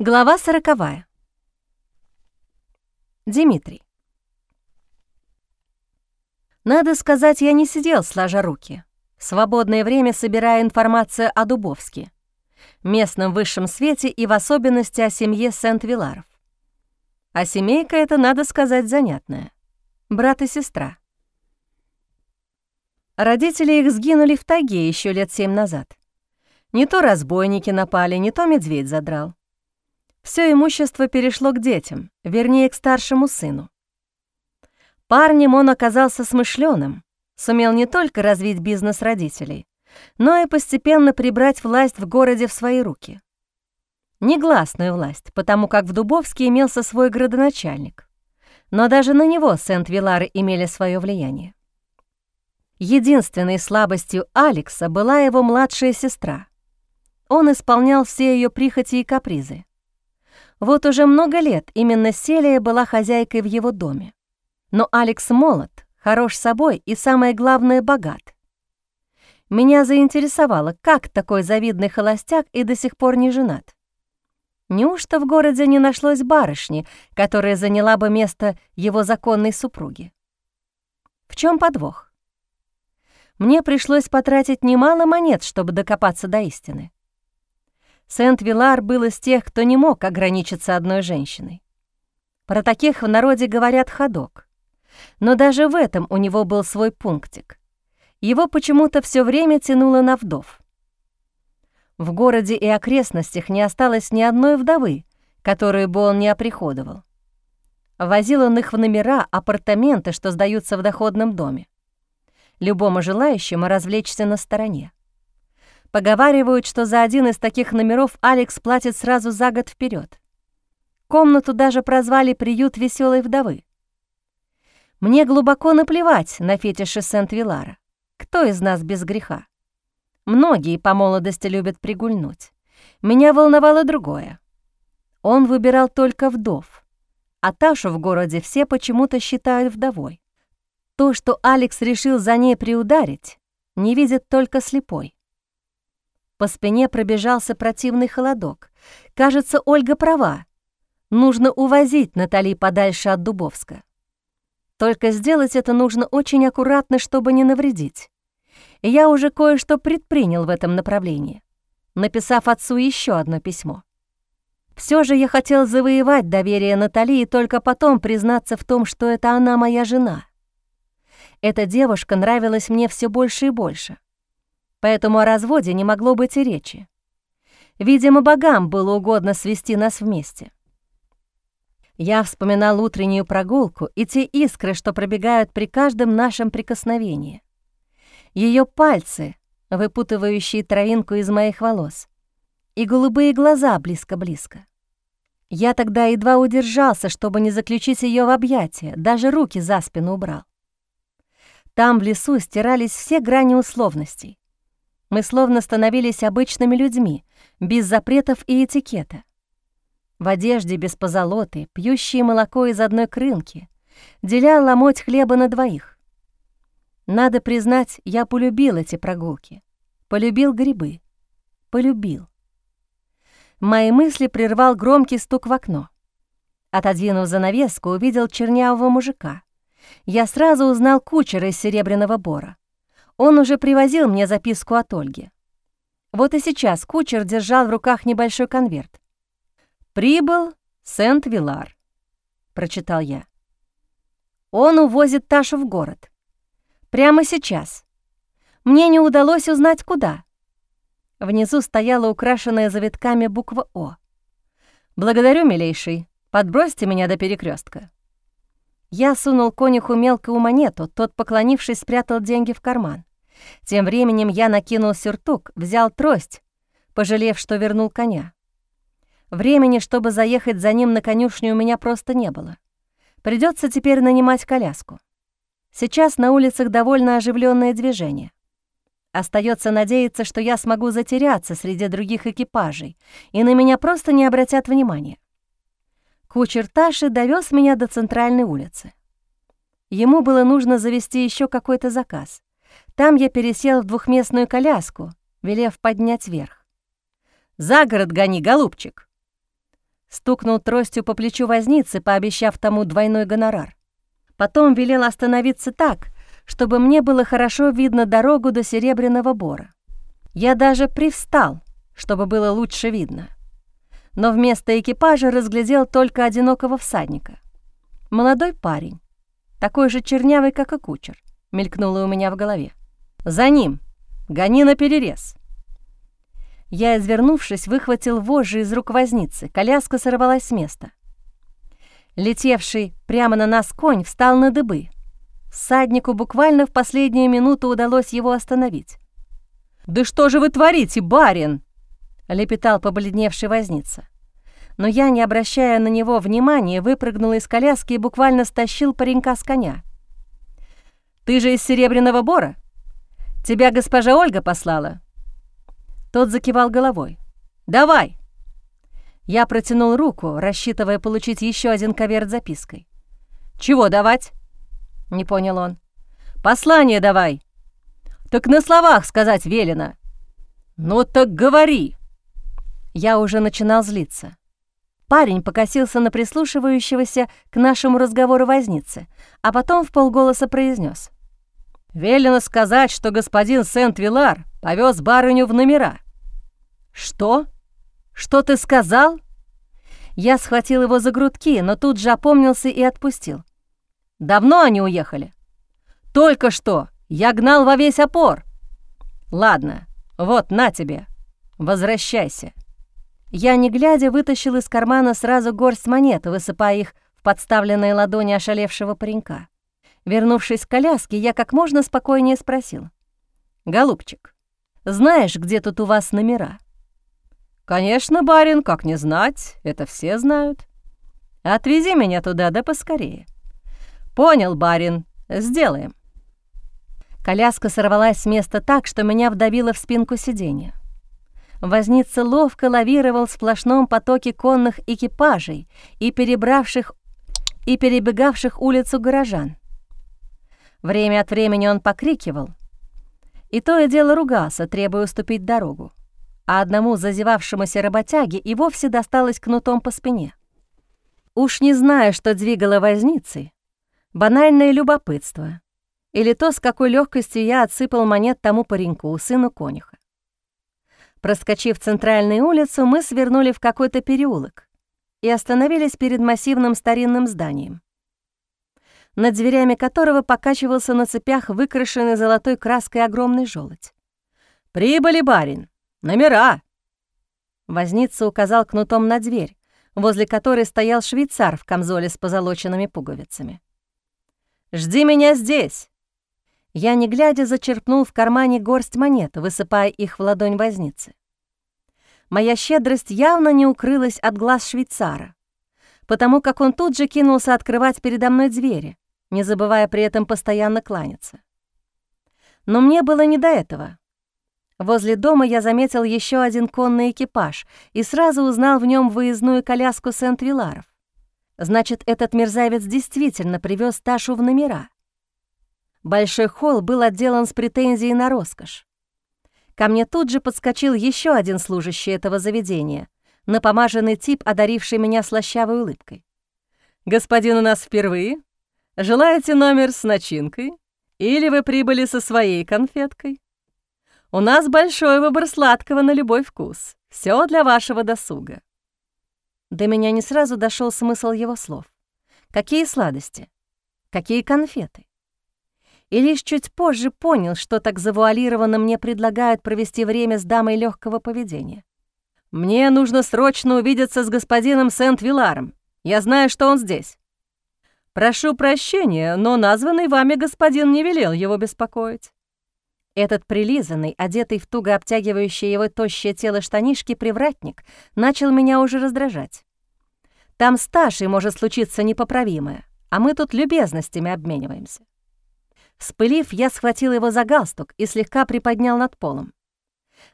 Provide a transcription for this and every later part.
Глава сороковая. Дмитрий. Надо сказать, я не сидел сложа руки, в свободное время собирая информацию о Дубовске, местном высшем свете и в особенности о семье Сент-Виларов. А семейка это, надо сказать, занятная. Брат и сестра. Родители их сгинули в тайге еще лет семь назад. Не то разбойники напали, не то медведь задрал. Все имущество перешло к детям, вернее, к старшему сыну. Парнем он оказался смышленым, сумел не только развить бизнес родителей, но и постепенно прибрать власть в городе в свои руки. Негласную власть, потому как в Дубовске имелся свой градоначальник. Но даже на него Сент-Вилары имели свое влияние. Единственной слабостью Алекса была его младшая сестра. Он исполнял все ее прихоти и капризы. Вот уже много лет именно Селия была хозяйкой в его доме. Но Алекс молод, хорош собой и, самое главное, богат. Меня заинтересовало, как такой завидный холостяк и до сих пор не женат. Неужто в городе не нашлось барышни, которая заняла бы место его законной супруги? В чем подвох? мне пришлось потратить немало монет, чтобы докопаться до истины. Сент-Вилар был из тех, кто не мог ограничиться одной женщиной. Про таких в народе говорят ходок. Но даже в этом у него был свой пунктик. Его почему-то все время тянуло на вдов. В городе и окрестностях не осталось ни одной вдовы, которую бы он не оприходовал. Возил он их в номера, апартаменты, что сдаются в доходном доме любому желающему развлечься на стороне. Поговаривают, что за один из таких номеров Алекс платит сразу за год вперед. Комнату даже прозвали «Приют веселой вдовы». Мне глубоко наплевать на фетиши Сент-Вилара. Кто из нас без греха? Многие по молодости любят пригульнуть. Меня волновало другое. Он выбирал только вдов, а Ташу в городе все почему-то считают вдовой. То, что Алекс решил за ней приударить, не видит только слепой. По спине пробежался противный холодок. Кажется, Ольга права. Нужно увозить Натали подальше от Дубовска. Только сделать это нужно очень аккуратно, чтобы не навредить. Я уже кое-что предпринял в этом направлении, написав отцу еще одно письмо. Все же я хотел завоевать доверие Натали и только потом признаться в том, что это она моя жена. Эта девушка нравилась мне все больше и больше. Поэтому о разводе не могло быть и речи. Видимо, богам было угодно свести нас вместе. Я вспоминал утреннюю прогулку и те искры, что пробегают при каждом нашем прикосновении. Ее пальцы, выпутывающие травинку из моих волос, и голубые глаза близко-близко. Я тогда едва удержался, чтобы не заключить ее в объятия, даже руки за спину убрал. Там, в лесу, стирались все грани условностей. Мы словно становились обычными людьми, без запретов и этикета. В одежде без позолоты, пьющие молоко из одной крынки, деля ломоть хлеба на двоих. Надо признать, я полюбил эти прогулки. Полюбил грибы. Полюбил. Мои мысли прервал громкий стук в окно. Отодвинув занавеску, увидел чернявого мужика — я сразу узнал кучера из Серебряного Бора. Он уже привозил мне записку от Ольги. Вот и сейчас кучер держал в руках небольшой конверт. «Прибыл Сент-Вилар», — прочитал я. «Он увозит Ташу в город. Прямо сейчас. Мне не удалось узнать, куда». Внизу стояла украшенная завитками буква «О». «Благодарю, милейший. Подбросьте меня до перекрестка. Я сунул конюху мелкую монету, тот, поклонившись, спрятал деньги в карман. Тем временем я накинул сюртук, взял трость, пожалев, что вернул коня. Времени, чтобы заехать за ним на конюшню, у меня просто не было. Придется теперь нанимать коляску. Сейчас на улицах довольно оживленное движение. Остается надеяться, что я смогу затеряться среди других экипажей, и на меня просто не обратят внимания. Кучер Таши довез меня до центральной улицы. Ему было нужно завести еще какой-то заказ. Там я пересел в двухместную коляску, велев поднять вверх. «За город гони, голубчик!» стукнул тростью по плечу возницы, пообещав тому двойной гонорар. Потом велел остановиться так, чтобы мне было хорошо видно дорогу до Серебряного Бора. Я даже привстал, чтобы было лучше видно. Но вместо экипажа разглядел только одинокого всадника. Молодой парень, такой же чернявый, как и кучер, мелькнуло у меня в голове. «За ним! Гони на перерез!» Я, извернувшись, выхватил вожжи из рук возницы. Коляска сорвалась с места. Летевший прямо на нас конь встал на дыбы. Всаднику буквально в последнюю минуту удалось его остановить. «Да что же вы творите, барин?» — лепетал побледневший возница. Но я, не обращая на него внимания, выпрыгнул из коляски и буквально стащил паренька с коня. «Ты же из Серебряного Бора? Тебя госпожа Ольга послала?» Тот закивал головой. «Давай!» Я протянул руку, рассчитывая получить еще один коверт запиской. «Чего давать?» — не понял он. «Послание давай!» «Так на словах сказать велено!» «Ну так говори!» Я уже начинал злиться. Парень покосился на прислушивающегося к нашему разговору возницы, а потом в полголоса произнес: «Велено сказать, что господин Сент-Вилар повез барыню в номера». «Что? Что ты сказал?» Я схватил его за грудки, но тут же опомнился и отпустил. «Давно они уехали?» «Только что! Я гнал во весь опор!» «Ладно, вот, на тебе, возвращайся». Я, не глядя, вытащил из кармана сразу горсть монет, высыпая их в подставленные ладони ошалевшего паренька. Вернувшись к коляске, я как можно спокойнее спросил. «Голубчик, знаешь, где тут у вас номера?» «Конечно, барин, как не знать, это все знают. Отвези меня туда, да поскорее». «Понял, барин, сделаем». Коляска сорвалась с места так, что меня вдавило в спинку сиденья. Возница ловко лавировал в сплошном потоке конных экипажей и перебравших и перебегавших улицу горожан. Время от времени он покрикивал, и то и дело ругался, требуя уступить дорогу, а одному зазевавшемуся работяге и вовсе досталось кнутом по спине. Уж не знаю, что двигало возницей, банальное любопытство. Или то, с какой легкостью я отсыпал монет тому пареньку, сыну конюха. Проскочив центральную улицу, мы свернули в какой-то переулок и остановились перед массивным старинным зданием, над дверями которого покачивался на цепях выкрашенный золотой краской огромный желудь. «Прибыли, барин! Номера!» Возница указал кнутом на дверь, возле которой стоял швейцар в камзоле с позолоченными пуговицами. «Жди меня здесь!» Я, не глядя, зачерпнул в кармане горсть монет, высыпая их в ладонь возницы. Моя щедрость явно не укрылась от глаз швейцара, потому как он тут же кинулся открывать передо мной двери, не забывая при этом постоянно кланяться. Но мне было не до этого. Возле дома я заметил еще один конный экипаж и сразу узнал в нем выездную коляску Сент-Виларов. Значит, этот мерзавец действительно привез Ташу в номера. Большой холл был отделан с претензией на роскошь. Ко мне тут же подскочил еще один служащий этого заведения, напомаженный тип, одаривший меня слащавой улыбкой. «Господин у нас впервые? Желаете номер с начинкой? Или вы прибыли со своей конфеткой? У нас большой выбор сладкого на любой вкус. Все для вашего досуга». До меня не сразу дошел смысл его слов. Какие сладости? Какие конфеты? и лишь чуть позже понял, что так завуалированно мне предлагают провести время с дамой легкого поведения. «Мне нужно срочно увидеться с господином Сент-Виларом. Я знаю, что он здесь». «Прошу прощения, но названный вами господин не велел его беспокоить». Этот прилизанный, одетый в туго обтягивающее его тощее тело штанишки привратник начал меня уже раздражать. Там с Ташей может случиться непоправимое, а мы тут любезностями обмениваемся. Вспылив, я схватил его за галстук и слегка приподнял над полом.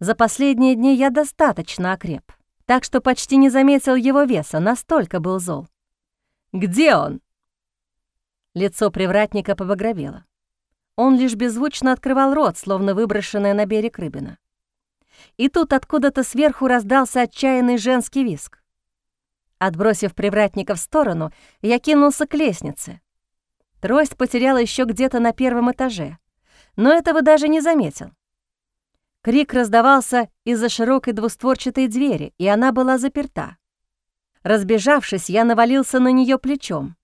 За последние дни я достаточно окреп, так что почти не заметил его веса, настолько был зол. «Где он?» Лицо привратника побагровело. Он лишь беззвучно открывал рот, словно выброшенная на берег рыбина. И тут откуда-то сверху раздался отчаянный женский виск. Отбросив привратника в сторону, я кинулся к лестнице. Трость потеряла еще где-то на первом этаже, но этого даже не заметил. Крик раздавался из-за широкой двустворчатой двери, и она была заперта. Разбежавшись, я навалился на нее плечом.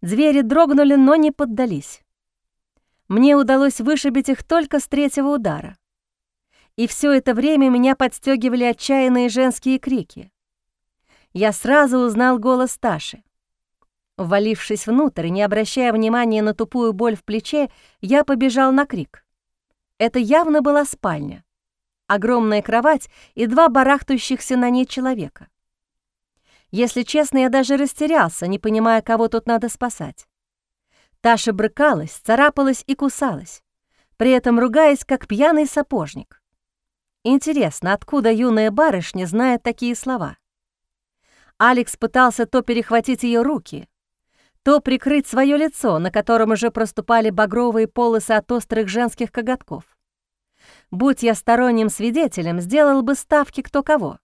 Двери дрогнули, но не поддались. Мне удалось вышибить их только с третьего удара. И все это время меня подстегивали отчаянные женские крики. Я сразу узнал голос Таши. Ввалившись внутрь и не обращая внимания на тупую боль в плече, я побежал на крик. Это явно была спальня. Огромная кровать и два барахтающихся на ней человека. Если честно, я даже растерялся, не понимая, кого тут надо спасать. Таша брыкалась, царапалась и кусалась, при этом ругаясь, как пьяный сапожник. Интересно, откуда юная барышня знает такие слова? Алекс пытался то перехватить ее руки, то прикрыть свое лицо, на котором уже проступали багровые полосы от острых женских коготков. Будь я сторонним свидетелем, сделал бы ставки кто кого.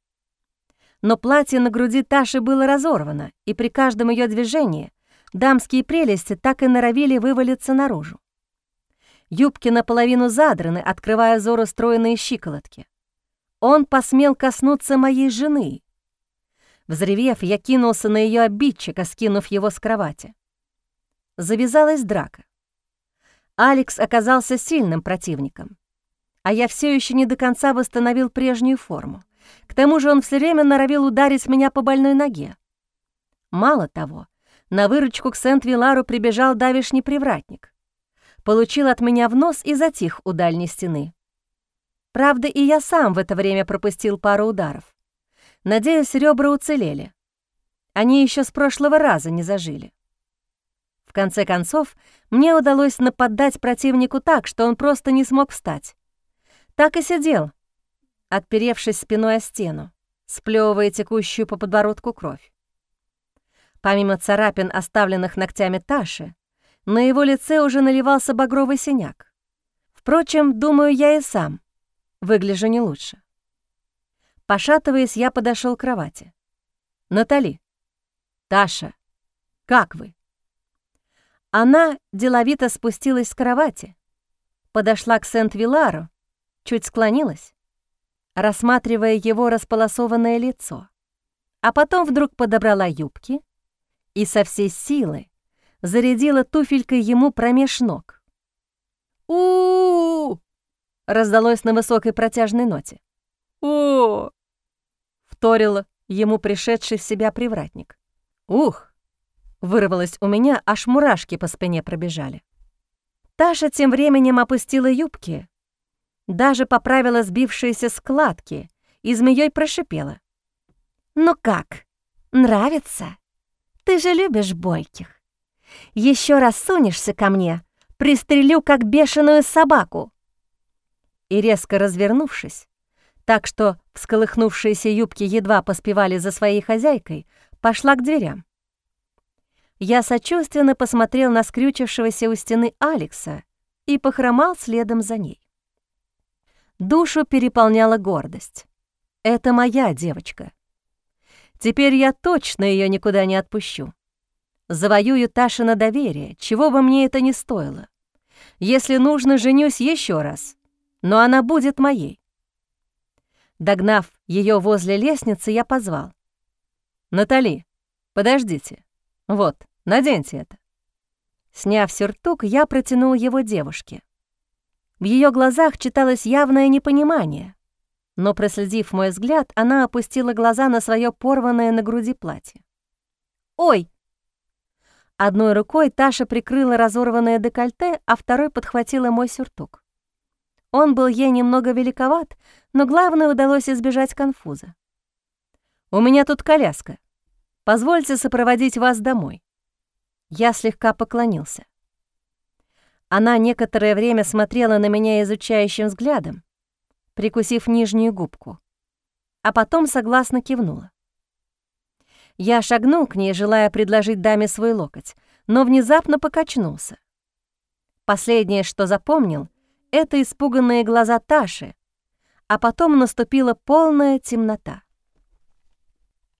Но платье на груди Таши было разорвано, и при каждом ее движении дамские прелести так и норовили вывалиться наружу. Юбки наполовину задраны, открывая взору стройные щиколотки. Он посмел коснуться моей жены, Взревев, я кинулся на ее обидчика, скинув его с кровати. Завязалась драка. Алекс оказался сильным противником, а я все еще не до конца восстановил прежнюю форму. К тому же он все время норовил ударить меня по больной ноге. Мало того, на выручку к Сент-Вилару прибежал давишний привратник. Получил от меня в нос и затих у дальней стены. Правда, и я сам в это время пропустил пару ударов. Надеюсь, ребра уцелели. Они еще с прошлого раза не зажили. В конце концов, мне удалось нападать противнику так, что он просто не смог встать. Так и сидел, отперевшись спиной о стену, сплевывая текущую по подбородку кровь. Помимо царапин, оставленных ногтями Таши, на его лице уже наливался багровый синяк. Впрочем, думаю, я и сам выгляжу не лучше. Пошатываясь, я подошел к кровати. «Натали! Таша! Как вы?» Она деловито спустилась с кровати, подошла к Сент-Вилару, чуть склонилась, рассматривая его располосованное лицо, а потом вдруг подобрала юбки и со всей силы зарядила туфелькой ему промеж ног. у, -у, -у, -у раздалось на высокой протяжной ноте. «О!» — вторил ему пришедший в себя привратник. «Ух!» — вырвалось у меня, аж мурашки по спине пробежали. Таша тем временем опустила юбки, даже поправила сбившиеся складки и змеей прошипела. «Ну как, нравится? Ты же любишь бойких. Еще раз сунешься ко мне, пристрелю, как бешеную собаку!» И резко развернувшись, так что всколыхнувшиеся юбки едва поспевали за своей хозяйкой, пошла к дверям. Я сочувственно посмотрел на скрючившегося у стены Алекса и похромал следом за ней. Душу переполняла гордость. Это моя девочка. Теперь я точно ее никуда не отпущу. Завоюю Таши на доверие, чего бы мне это ни стоило. Если нужно, женюсь еще раз, но она будет моей. Догнав ее возле лестницы, я позвал. «Натали, подождите. Вот, наденьте это». Сняв сюртук, я протянул его девушке. В ее глазах читалось явное непонимание, но, проследив мой взгляд, она опустила глаза на свое порванное на груди платье. «Ой!» Одной рукой Таша прикрыла разорванное декольте, а второй подхватила мой сюртук. Он был ей немного великоват, но главное удалось избежать конфуза. «У меня тут коляска. Позвольте сопроводить вас домой». Я слегка поклонился. Она некоторое время смотрела на меня изучающим взглядом, прикусив нижнюю губку, а потом согласно кивнула. Я шагнул к ней, желая предложить даме свой локоть, но внезапно покачнулся. Последнее, что запомнил, это испуганные глаза Таши, а потом наступила полная темнота.